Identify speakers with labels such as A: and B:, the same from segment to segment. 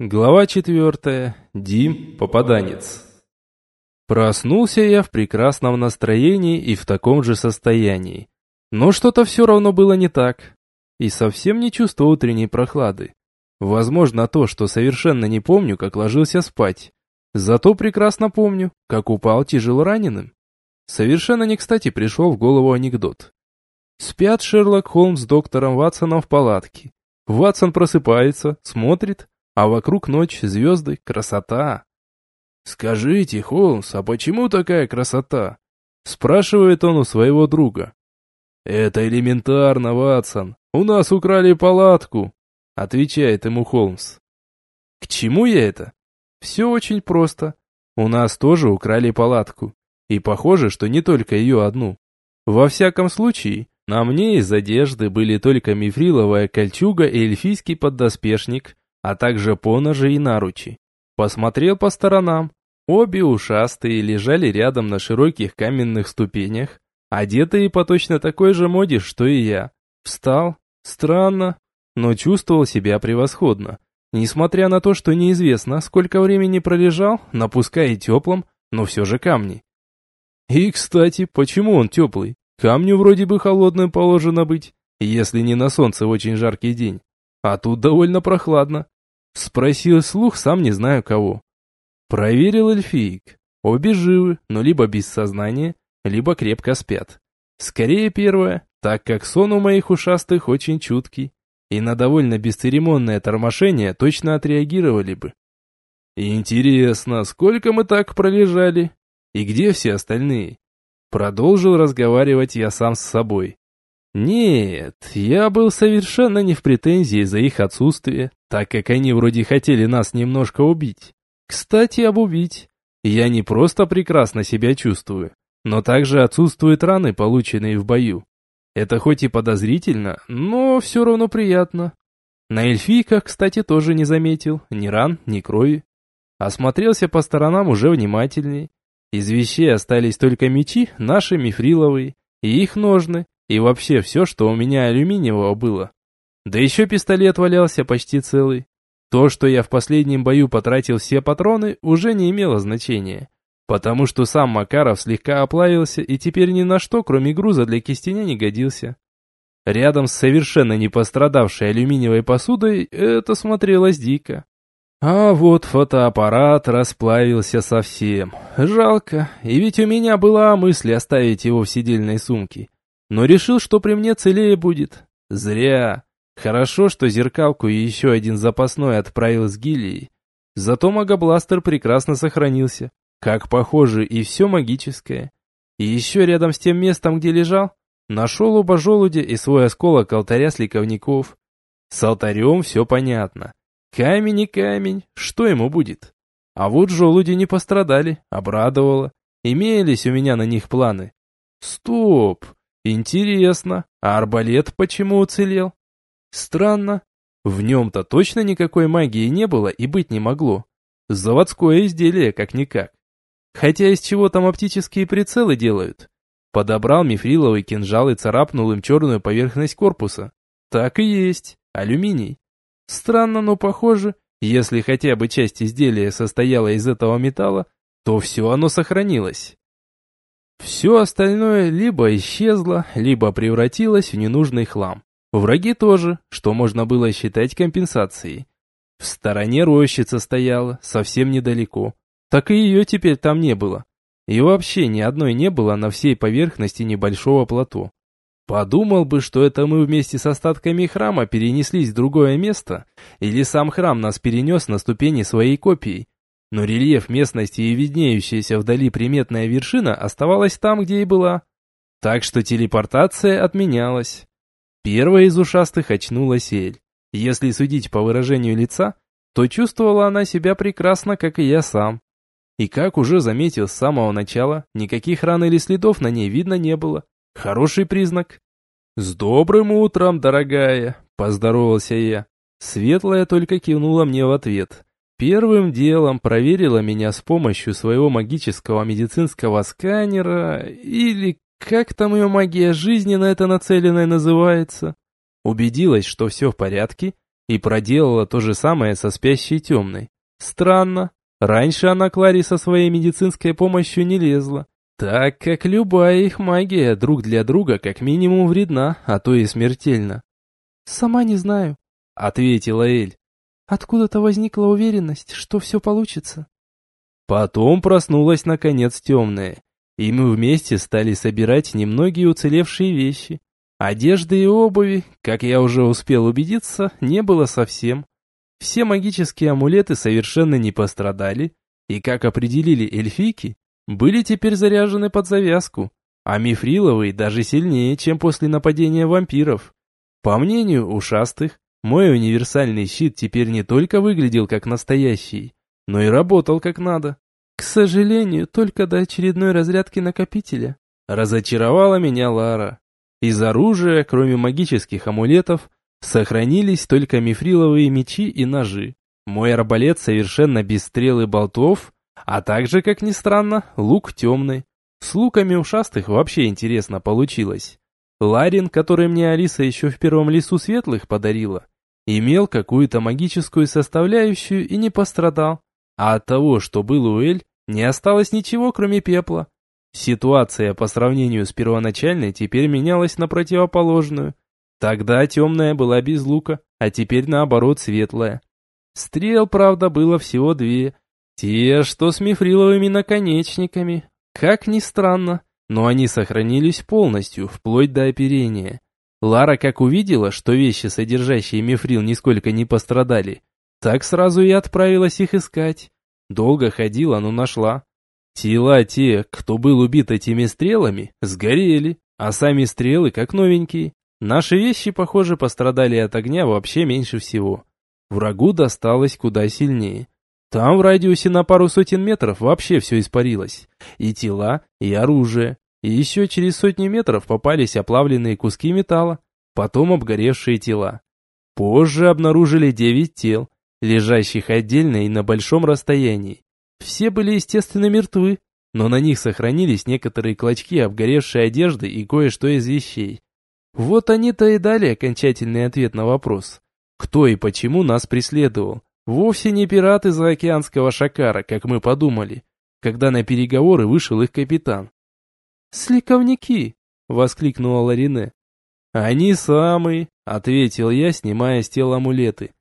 A: Глава четвертая. Дим, попаданец. Проснулся я в прекрасном настроении и в таком же состоянии. Но что-то все равно было не так. И совсем не чувство утренней прохлады. Возможно то, что совершенно не помню, как ложился спать. Зато прекрасно помню, как упал тяжело раненым. Совершенно не кстати пришел в голову анекдот. Спят Шерлок Холмс с доктором Ватсоном в палатке. Ватсон просыпается, смотрит, а вокруг ночь, звезды, красота. «Скажите, Холмс, а почему такая красота?» Спрашивает он у своего друга. «Это элементарно, Ватсон. У нас украли палатку», отвечает ему Холмс. «К чему я это?» «Все очень просто. У нас тоже украли палатку. И похоже, что не только ее одну. Во всяком случае, на мне из одежды были только мифриловая кольчуга и эльфийский поддоспешник, а также поножи и наручи. Посмотрел по сторонам. Обе ушастые лежали рядом на широких каменных ступенях, одетые по точно такой же моде, что и я. Встал. Странно, но чувствовал себя превосходно. Несмотря на то, что неизвестно, сколько времени пролежал, напуская теплым, но все же камни. И, кстати, почему он теплый? Камню вроде бы холодным положено быть, если не на солнце очень жаркий день. А тут довольно прохладно. Спросил слух, сам не знаю кого. Проверил эльфиек. Обе живы, но либо без сознания, либо крепко спят. Скорее первое, так как сон у моих ушастых очень чуткий, и на довольно бесцеремонное тормошение точно отреагировали бы. Интересно, сколько мы так пролежали? И где все остальные? Продолжил разговаривать я сам с собой. Нет, я был совершенно не в претензии за их отсутствие, так как они вроде хотели нас немножко убить. Кстати, об убить. Я не просто прекрасно себя чувствую, но также отсутствуют раны, полученные в бою. Это хоть и подозрительно, но все равно приятно. На эльфийках, кстати, тоже не заметил ни ран, ни крови. Осмотрелся по сторонам уже внимательней. Из вещей остались только мечи, наши мифриловые, и их ножны, и вообще все, что у меня алюминиевого было. Да еще пистолет валялся почти целый. То, что я в последнем бою потратил все патроны, уже не имело значения. Потому что сам Макаров слегка оплавился и теперь ни на что, кроме груза для кистеня, не годился. Рядом с совершенно не пострадавшей алюминиевой посудой это смотрелось дико. А вот фотоаппарат расплавился совсем. Жалко, и ведь у меня была мысль оставить его в сидельной сумке но решил, что при мне целее будет. Зря. Хорошо, что зеркалку и еще один запасной отправил с гильей. Зато магобластер прекрасно сохранился. Как похоже, и все магическое. И еще рядом с тем местом, где лежал, нашел оба желудя и свой осколок алтаря сликовников. С алтарем все понятно. Камень и камень, что ему будет? А вот желуди не пострадали, обрадовало. Имелись у меня на них планы. Стоп! Интересно, а арбалет почему уцелел? Странно. В нем-то точно никакой магии не было и быть не могло. Заводское изделие, как-никак. Хотя из чего там оптические прицелы делают? Подобрал мифриловый кинжал и царапнул им черную поверхность корпуса. Так и есть, алюминий. Странно, но похоже, если хотя бы часть изделия состояла из этого металла, то все оно сохранилось. Все остальное либо исчезло, либо превратилось в ненужный хлам. Враги тоже, что можно было считать компенсацией. В стороне рощица стояла, совсем недалеко. Так и ее теперь там не было. И вообще ни одной не было на всей поверхности небольшого плато. Подумал бы, что это мы вместе с остатками храма перенеслись в другое место, или сам храм нас перенес на ступени своей копии, но рельеф местности и виднеющаяся вдали приметная вершина оставалась там, где и была. Так что телепортация отменялась. Первая из ушастых очнулась Эль. Если судить по выражению лица, то чувствовала она себя прекрасно, как и я сам. И как уже заметил с самого начала, никаких ран или следов на ней видно не было. Хороший признак. «С добрым утром, дорогая!» – поздоровался я. Светлая только кивнула мне в ответ. Первым делом проверила меня с помощью своего магического медицинского сканера, или как там ее магия жизни на это нацеленная называется. Убедилась, что все в порядке, и проделала то же самое со спящей темной. Странно, раньше она к Ларе со своей медицинской помощью не лезла, так как любая их магия друг для друга как минимум вредна, а то и смертельна.
B: «Сама не знаю», — ответила Эль. «Откуда-то возникла уверенность, что все получится».
A: Потом проснулась наконец темная, и мы вместе стали собирать немногие уцелевшие вещи. Одежды и обуви, как я уже успел убедиться, не было совсем. Все магические амулеты совершенно не пострадали, и, как определили эльфийки, были теперь заряжены под завязку, а мифриловые даже сильнее, чем после нападения вампиров. По мнению ушастых, мой универсальный щит теперь не только выглядел как настоящий, но и работал как надо.
B: К сожалению, только до очередной разрядки накопителя.
A: Разочаровала меня Лара. Из оружия, кроме магических амулетов, сохранились только мифриловые мечи и ножи. Мой арбалет совершенно без стрел и болтов, а также, как ни странно, лук темный. С луками ушастых вообще интересно получилось. Ларин, который мне Алиса еще в первом лесу светлых подарила, имел какую-то магическую составляющую и не пострадал. А от того, что был у Эль, не осталось ничего, кроме пепла. Ситуация по сравнению с первоначальной теперь менялась на противоположную. Тогда темная была без лука, а теперь наоборот светлая. Стрел, правда, было всего две. Те, что с мифриловыми наконечниками. Как ни странно, но они сохранились полностью, вплоть до оперения. Лара как увидела, что вещи, содержащие мифрил, нисколько не пострадали, так сразу и отправилась их искать. Долго ходила, но нашла. Тела те, кто был убит этими стрелами, сгорели, а сами стрелы как новенькие. Наши вещи, похоже, пострадали от огня вообще меньше всего. Врагу досталось куда сильнее. Там в радиусе на пару сотен метров вообще все испарилось. И тела, и оружие. И еще через сотни метров попались оплавленные куски металла, потом обгоревшие тела. Позже обнаружили девять тел, лежащих отдельно и на большом расстоянии. Все были, естественно, мертвы, но на них сохранились некоторые клочки обгоревшей одежды и кое-что из вещей. Вот они-то и дали окончательный ответ на вопрос. Кто и почему нас преследовал? Вовсе не пираты заокеанского шакара, как мы подумали, когда на переговоры вышел их капитан.
B: «Сликовники!» — воскликнула Ларине.
A: «Они самые!» — ответил я, снимая с тела амулеты.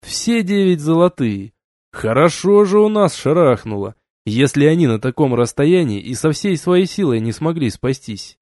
A: «Все девять золотые, Хорошо же у нас шарахнуло, если они на таком расстоянии и со всей своей силой не смогли спастись.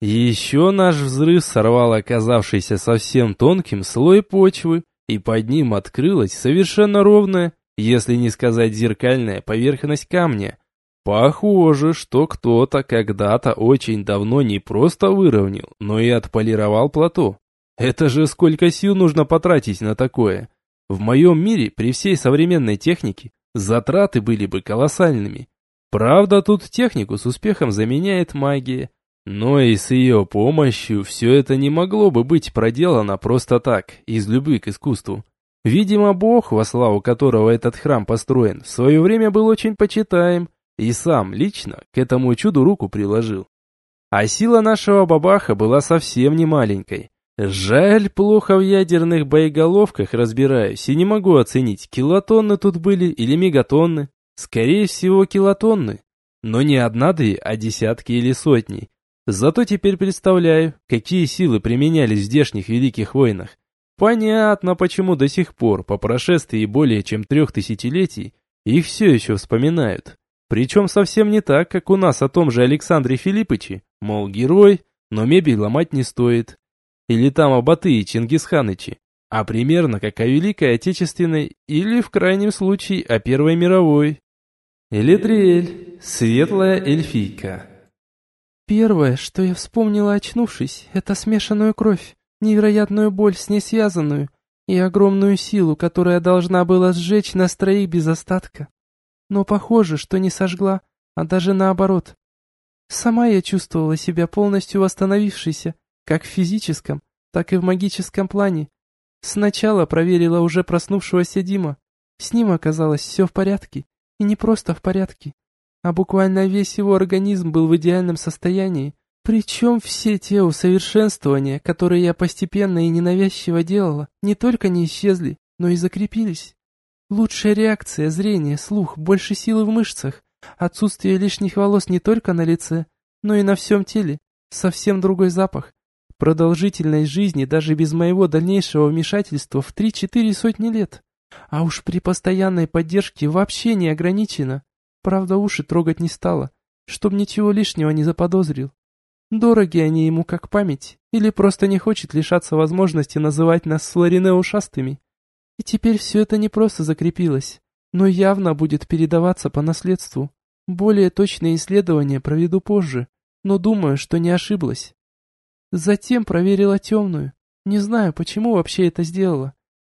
A: Еще наш взрыв сорвал оказавшийся совсем тонким слой почвы, и под ним открылась совершенно ровная, если не сказать зеркальная, поверхность камня. Похоже, что кто-то когда-то очень давно не просто выровнял, но и отполировал плато. Это же сколько сил нужно потратить на такое? В моем мире при всей современной технике затраты были бы колоссальными. Правда, тут технику с успехом заменяет магия. Но и с ее помощью все это не могло бы быть проделано просто так, из любви к искусству. Видимо, Бог, во славу которого этот храм построен, в свое время был очень почитаем, и сам лично к этому чуду руку приложил. А сила нашего бабаха была совсем не маленькой. Жаль, плохо в ядерных боеголовках разбираюсь и не могу оценить, килотонны тут были или мегатонны. Скорее всего, килотонны. Но не одна-две, а десятки или сотни. Зато теперь представляю, какие силы применялись в здешних великих войнах. Понятно, почему до сих пор, по прошествии более чем трех тысячелетий, их все еще вспоминают. Причем совсем не так, как у нас о том же Александре Филиппыче, мол, герой, но мебель ломать не стоит. Или там об Атые Чингисханыче, а примерно как о Великой Отечественной или, в крайнем случае, о Первой мировой. Элитриэль, светлая эльфийка.
B: Первое, что я вспомнила, очнувшись, это смешанную кровь, невероятную боль с ней связанную и огромную силу, которая должна была сжечь нас троих без остатка. Но похоже, что не сожгла, а даже наоборот. Сама я чувствовала себя полностью восстановившейся, как в физическом, так и в магическом плане. Сначала проверила уже проснувшегося Дима. С ним оказалось все в порядке. И не просто в порядке, а буквально весь его организм был в идеальном состоянии, Причем все те усовершенствования, которые я постепенно и ненавязчиво делала, не только не исчезли, но и закрепились. Лучшая реакция, зрение, слух, больше силы в мышцах, отсутствие лишних волос не только на лице, но и на всем теле, совсем другой запах. Продолжительность жизни даже без моего дальнейшего вмешательства в три-четыре сотни лет. А уж при постоянной поддержке вообще не ограничено. Правда, уши трогать не стала, чтоб ничего лишнего не заподозрил. Дороги они ему как память, или просто не хочет лишаться возможности называть нас с Ларине ушастыми. И теперь все это не просто закрепилось, но явно будет передаваться по наследству. Более точные исследования проведу позже, но думаю, что не ошиблась. Затем проверила темную. Не знаю, почему вообще это сделала.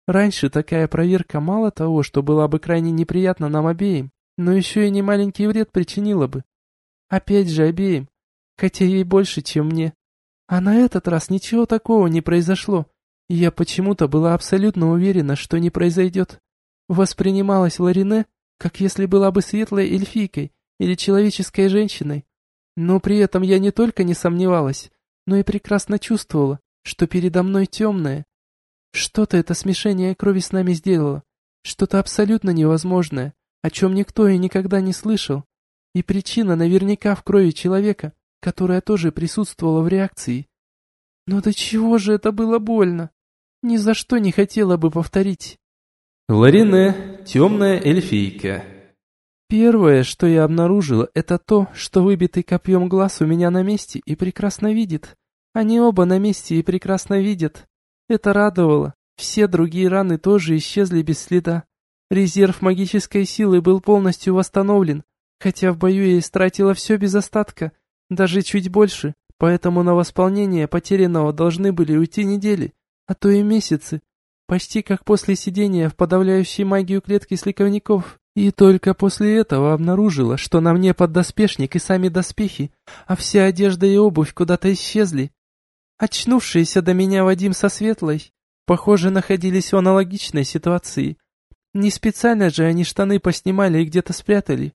B: Раньше такая проверка мало того, что была бы крайне неприятна нам обеим, но еще и немаленький вред причинила бы. Опять же обеим, хотя ей больше, чем мне. А на этот раз ничего такого не произошло, и я почему-то была абсолютно уверена, что не произойдет. Воспринималась Ларине, как если была бы светлой эльфийкой или человеческой женщиной. Но при этом я не только не сомневалась, но и прекрасно чувствовала, что передо мной темное. Что-то это смешение крови с нами сделало, что-то абсолютно невозможное, о чем никто и никогда не слышал. И причина наверняка в крови человека, которая тоже присутствовала в реакции. Но до чего же это было больно? Ни за что не хотела бы повторить.
A: Ларине, темная эльфийка.
B: Первое, что я обнаружила, это то, что выбитый копьем глаз у меня на месте и прекрасно видит. Они оба на месте и прекрасно видят. Это радовало. Все другие раны тоже исчезли без следа. Резерв магической силы был полностью восстановлен, хотя в бою я истратила все без остатка, даже чуть больше, поэтому на восполнение потерянного должны были уйти недели, а то и месяцы. Почти как после сидения в подавляющей магию клетки сликовников. И только после этого обнаружила, что на мне поддоспешник и сами доспехи, а вся одежда и обувь куда-то исчезли. Очнувшиеся до меня Вадим со Светлой, похоже, находились в аналогичной ситуации. Не специально же они штаны поснимали и где-то спрятали.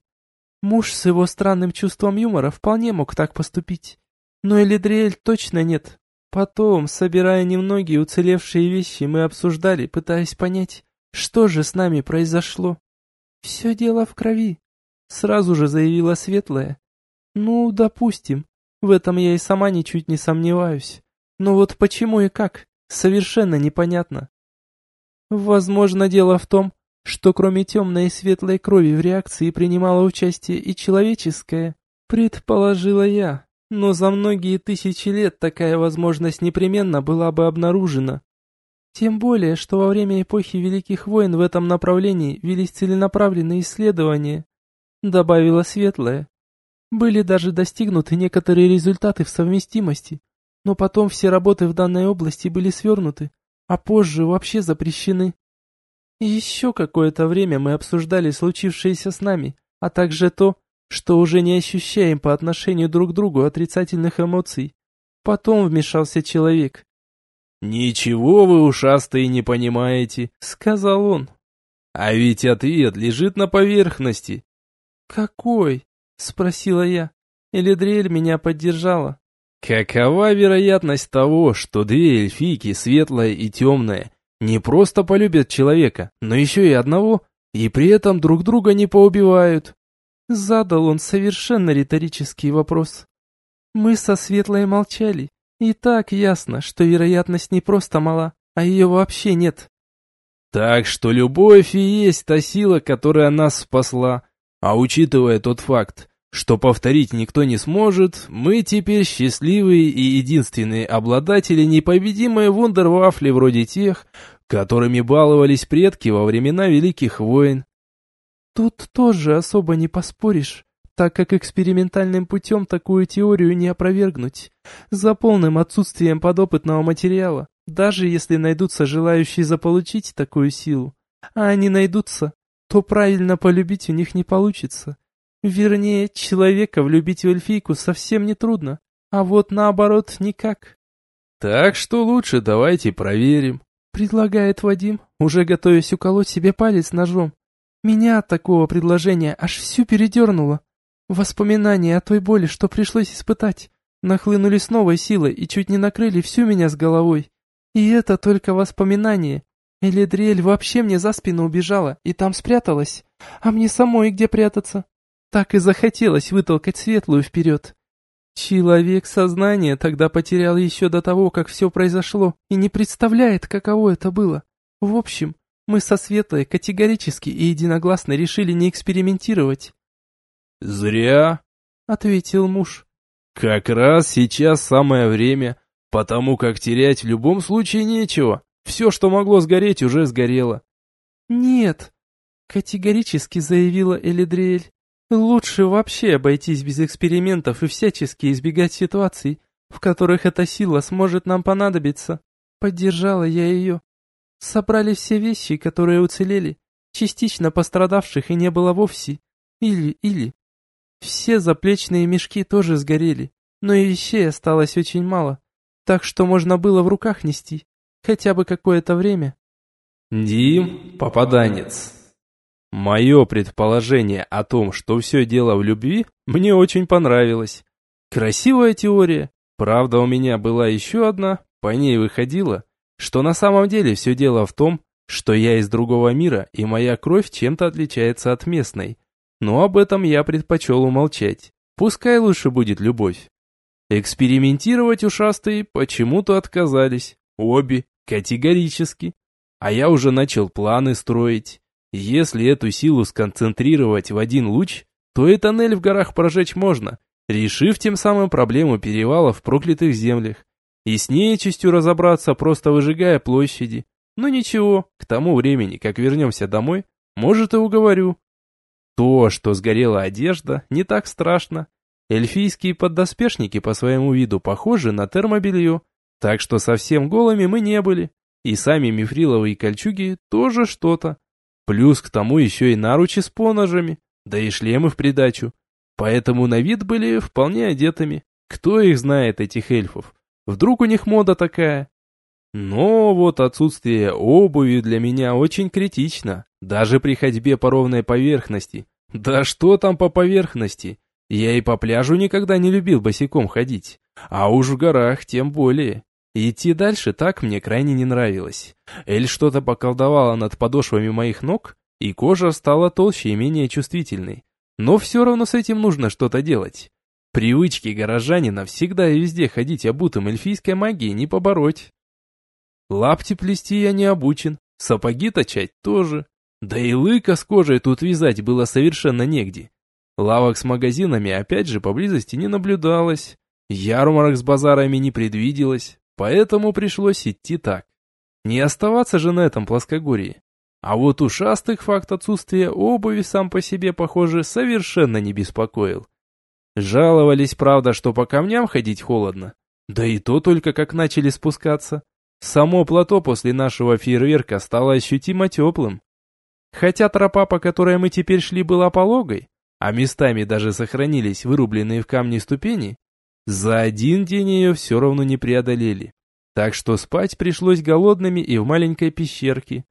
B: Муж с его странным чувством юмора вполне мог так поступить. Но Элидриэль точно нет. Потом, собирая немногие уцелевшие вещи, мы обсуждали, пытаясь понять, что же с нами произошло. «Все дело в крови», — сразу же заявила Светлая. «Ну, допустим, в этом я и сама ничуть не сомневаюсь. Но вот почему и как, совершенно непонятно. Возможно, дело в том, что кроме темной и светлой крови в реакции принимало участие и человеческое, предположила я, но за многие тысячи лет такая возможность непременно была бы обнаружена. Тем более, что во время эпохи Великих войн в этом направлении велись целенаправленные исследования, добавила Светлая. Были даже достигнуты некоторые результаты в совместимости, но потом все работы в данной области были свернуты, а позже вообще запрещены. Еще какое-то время мы обсуждали случившееся с нами, а также то, что уже не ощущаем по отношению друг к другу отрицательных эмоций. Потом вмешался человек.
A: «Ничего вы, ушастые, не понимаете», — сказал он. «А ведь ответ лежит на поверхности».
B: «Какой?» — спросила я. Элидриэль меня поддержала.
A: «Какова вероятность того, что две эльфийки, светлая и темная, не просто полюбят человека, но еще и одного, и при этом друг друга не поубивают.
B: Задал он совершенно риторический вопрос. Мы со Светлой молчали, и так ясно, что вероятность не просто мала, а ее вообще нет.
A: Так что любовь и есть та сила, которая нас спасла. А учитывая тот факт, что повторить никто не сможет, мы теперь счастливые и единственные обладатели непобедимой вундервафли вроде тех, которыми баловались предки во времена Великих войн.
B: Тут тоже особо не поспоришь, так как экспериментальным путем такую теорию не опровергнуть, за полным отсутствием подопытного материала, даже если найдутся желающие заполучить такую силу. А они найдутся, то правильно полюбить у них не получится. Вернее, человека влюбить в эльфийку совсем не трудно, а вот наоборот никак.
A: Так что лучше давайте проверим.
B: Предлагает Вадим, уже готовясь уколоть себе палец ножом. Меня от такого предложения аж всю передернуло. Воспоминания о той боли, что пришлось испытать, нахлынули с новой силой и чуть не накрыли всю меня с головой. И это только воспоминание. Элидриэль вообще мне за спину убежала и там спряталась, а мне самой где прятаться. Так и захотелось вытолкать светлую вперед. Человек сознание тогда потерял еще до того, как все произошло, и не представляет, каково это было. В общем, мы со Светлой категорически и единогласно решили не экспериментировать.
A: «Зря», — ответил муж. «Как раз сейчас самое время, потому как терять в любом случае нечего. Все, что могло сгореть, уже сгорело».
B: «Нет», — категорически заявила Элидриэль. «Лучше вообще обойтись без экспериментов и всячески избегать ситуаций, в которых эта сила сможет нам понадобиться». Поддержала я ее. Собрали все вещи, которые уцелели, частично пострадавших и не было вовсе. Или, или. Все заплечные мешки тоже сгорели, но и вещей осталось очень мало, так что можно было в руках нести, хотя бы какое-то время.
A: Дим – попаданец. Мое предположение о том, что все дело в любви, мне очень понравилось. Красивая теория. Правда, у меня была еще одна, по ней выходило, что на самом деле все дело в том, что я из другого мира, и моя кровь чем-то отличается от местной. Но об этом я предпочел умолчать. Пускай лучше будет любовь. Экспериментировать ушастые почему-то отказались. Обе, категорически. А я уже начал планы строить. Если эту силу сконцентрировать в один луч, то и тоннель в горах прожечь можно, решив тем самым проблему перевала в проклятых землях. И с нечистью разобраться, просто выжигая площади. Но ничего, к тому времени, как вернемся домой, может и уговорю. То, что сгорела одежда, не так страшно. Эльфийские поддоспешники по своему виду похожи на термобелье, так что совсем голыми мы не были. И сами мифриловые кольчуги тоже что-то. Плюс к тому еще и наручи с поножами, да и шлемы в придачу. Поэтому на вид были вполне одетыми. Кто их знает, этих эльфов? Вдруг у них мода такая? Но вот отсутствие обуви для меня очень критично, даже при ходьбе по ровной поверхности. Да что там по поверхности? Я и по пляжу никогда не любил босиком ходить, а уж в горах тем более. Идти дальше так мне крайне не нравилось. Эль что-то поколдовала над подошвами моих ног, и кожа стала толще и менее чувствительной. Но все равно с этим нужно что-то делать. Привычки горожанина всегда и везде ходить обутым эльфийской магией не побороть. Лапти плести я не обучен, сапоги точать тоже. Да и лыка с кожей тут вязать было совершенно негде. Лавок с магазинами опять же поблизости не наблюдалось. Ярмарок с базарами не предвиделось, поэтому пришлось идти так. Не оставаться же на этом плоскогорье. А вот ушастых факт отсутствия обуви сам по себе, похоже, совершенно не беспокоил. Жаловались, правда, что по камням ходить холодно. Да и то только как начали спускаться. Само плато после нашего фейерверка стало ощутимо теплым. Хотя тропа, по которой мы теперь шли, была пологой, а местами даже сохранились вырубленные в камне ступени, за один день ее все равно не преодолели. Так что спать пришлось голодными и в маленькой пещерке.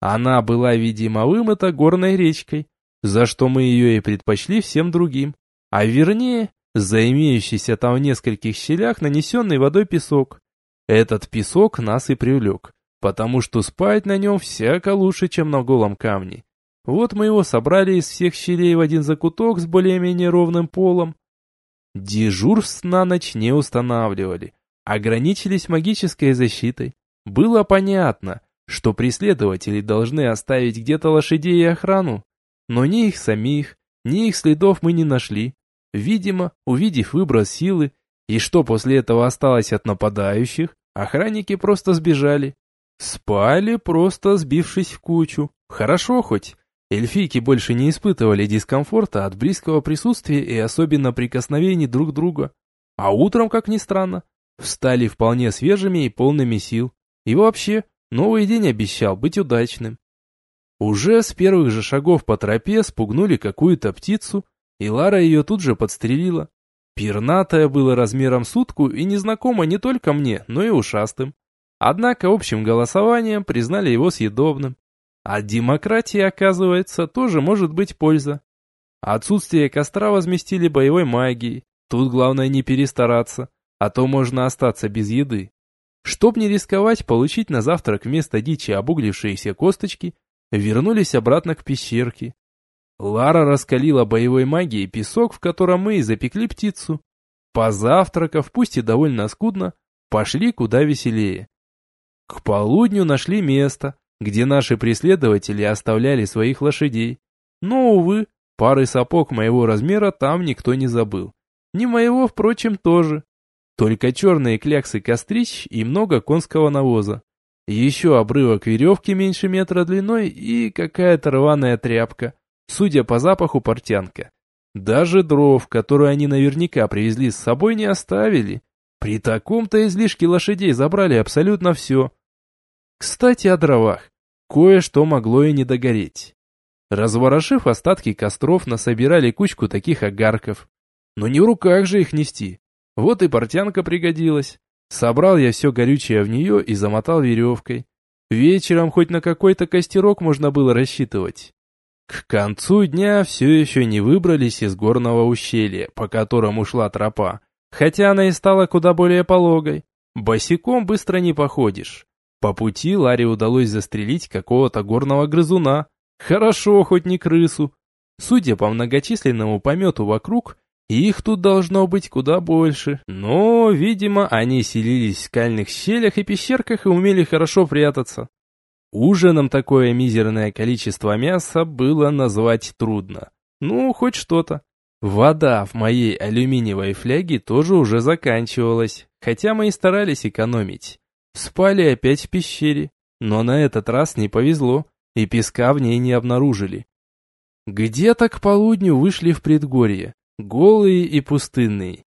A: Она была, видимо, вымыта горной речкой, за что мы ее и предпочли всем другим а вернее, за имеющийся там в нескольких щелях нанесенный водой песок. Этот песок нас и привлек, потому что спать на нем всяко лучше, чем на голом камне. Вот мы его собрали из всех щелей в один закуток с более-менее ровным полом. Дежурств на ночь не устанавливали, ограничились магической защитой. Было понятно, что преследователи должны оставить где-то лошадей и охрану, но ни их самих, ни их следов мы не нашли. Видимо, увидев выброс силы, и что после этого осталось от нападающих, охранники просто сбежали. Спали, просто сбившись в кучу. Хорошо хоть. Эльфийки больше не испытывали дискомфорта от близкого присутствия и особенно прикосновений друг друга. А утром, как ни странно, встали вполне свежими и полными сил. И вообще, новый день обещал быть удачным. Уже с первых же шагов по тропе спугнули какую-то птицу, и Лара ее тут же подстрелила. Пернатая была размером сутку и незнакома не только мне, но и ушастым. Однако общим голосованием признали его съедобным. От демократии, оказывается, тоже может быть польза. Отсутствие костра возместили боевой магией, Тут главное не перестараться, а то можно остаться без еды. Чтоб не рисковать получить на завтрак вместо дичи обуглившиеся косточки, вернулись обратно к пещерке. Лара раскалила боевой магией песок, в котором мы и запекли птицу. Позавтракав, пусть и довольно скудно, пошли куда веселее. К полудню нашли место, где наши преследователи оставляли своих лошадей. Но, увы, пары сапог моего размера там никто не забыл. Не моего, впрочем, тоже. Только черные кляксы кострищ и много конского навоза. Еще обрывок веревки меньше метра длиной и какая-то рваная тряпка, судя по запаху портянка. Даже дров, которые они наверняка привезли с собой, не оставили. При таком-то излишке лошадей забрали абсолютно все. Кстати, о дровах. Кое-что могло и не догореть. Разворошив остатки костров, насобирали кучку таких огарков. Но не в руках же их нести. Вот и портянка пригодилась. Собрал я все горючее в нее и замотал веревкой. Вечером хоть на какой-то костерок можно было рассчитывать. К концу дня все еще не выбрались из горного ущелья, по которому шла тропа, хотя она и стала куда более пологой. Босиком быстро не походишь. По пути Ларе удалось застрелить какого-то горного грызуна. Хорошо, хоть не крысу. Судя по многочисленному помету вокруг, их тут должно быть куда больше. Но, видимо, они селились в скальных щелях и пещерках и умели хорошо прятаться. Ужином такое мизерное количество мяса было назвать трудно. Ну, хоть что-то. Вода в моей алюминиевой фляге тоже уже заканчивалась, хотя мы и старались экономить. Спали опять в пещере, но на этот раз не повезло, и песка в ней не обнаружили. Где-то к полудню вышли в предгорье, голые и пустынные.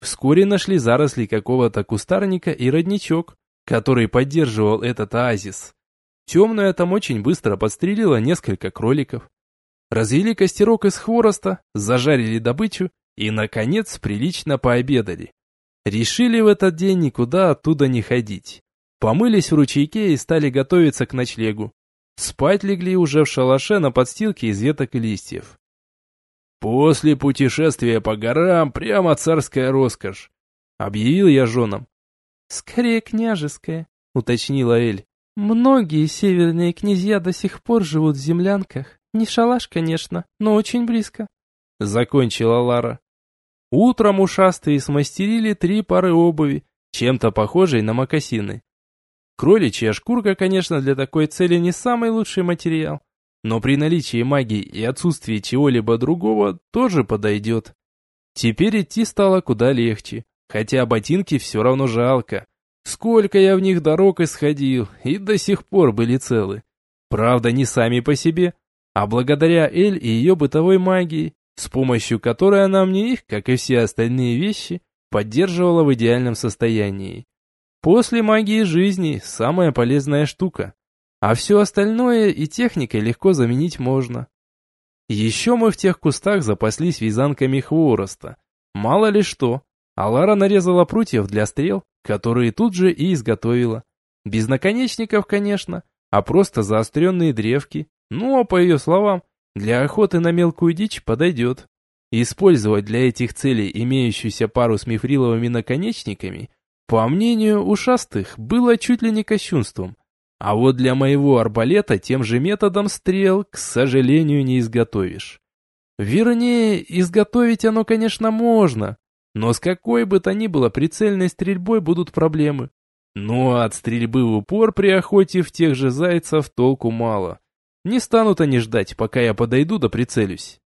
A: Вскоре нашли заросли какого-то кустарника и родничок, который поддерживал этот оазис. Темная там очень быстро подстрелила несколько кроликов. Развели костерок из хвороста, зажарили добычу и, наконец, прилично пообедали. Решили в этот день никуда оттуда не ходить. Помылись в ручейке и стали готовиться к ночлегу. Спать легли уже в шалаше на подстилке из веток и листьев. «После путешествия по горам прямо царская роскошь», — объявил я женам.
B: «Скорее княжеская», — уточнила Эль. «Многие северные князья до сих пор живут в землянках. Не шалаш, конечно, но очень близко», — закончила Лара. Утром ушастые смастерили три пары обуви, чем-то похожей на мокасины. Кроличья шкурка, конечно, для такой цели не самый лучший материал, но при наличии магии и отсутствии чего-либо другого тоже подойдет. Теперь идти стало куда легче, хотя ботинки все равно жалко. Сколько я в них дорог исходил, и до сих пор были целы. Правда, не сами по себе, а благодаря Эль и ее бытовой магии, с помощью которой она мне их, как и все остальные вещи, поддерживала в идеальном состоянии. После магии жизни самая полезная штука, а все остальное и техникой легко заменить можно. Еще мы в тех кустах запаслись вязанками хвороста. Мало ли что. А Лара нарезала прутьев для стрел, которые тут же и изготовила. Без наконечников, конечно, а просто заостренные древки. Ну, а по ее словам, для охоты на мелкую дичь подойдет. Использовать для этих целей имеющуюся пару с мифриловыми наконечниками, по мнению ушастых, было чуть ли не кощунством. А вот для моего арбалета тем же методом стрел, к сожалению, не изготовишь. Вернее, изготовить оно, конечно, можно, но с какой бы то ни было прицельной стрельбой будут проблемы. Но от стрельбы в упор при охоте в тех же зайцев толку мало. Не станут они ждать, пока я подойду да прицелюсь.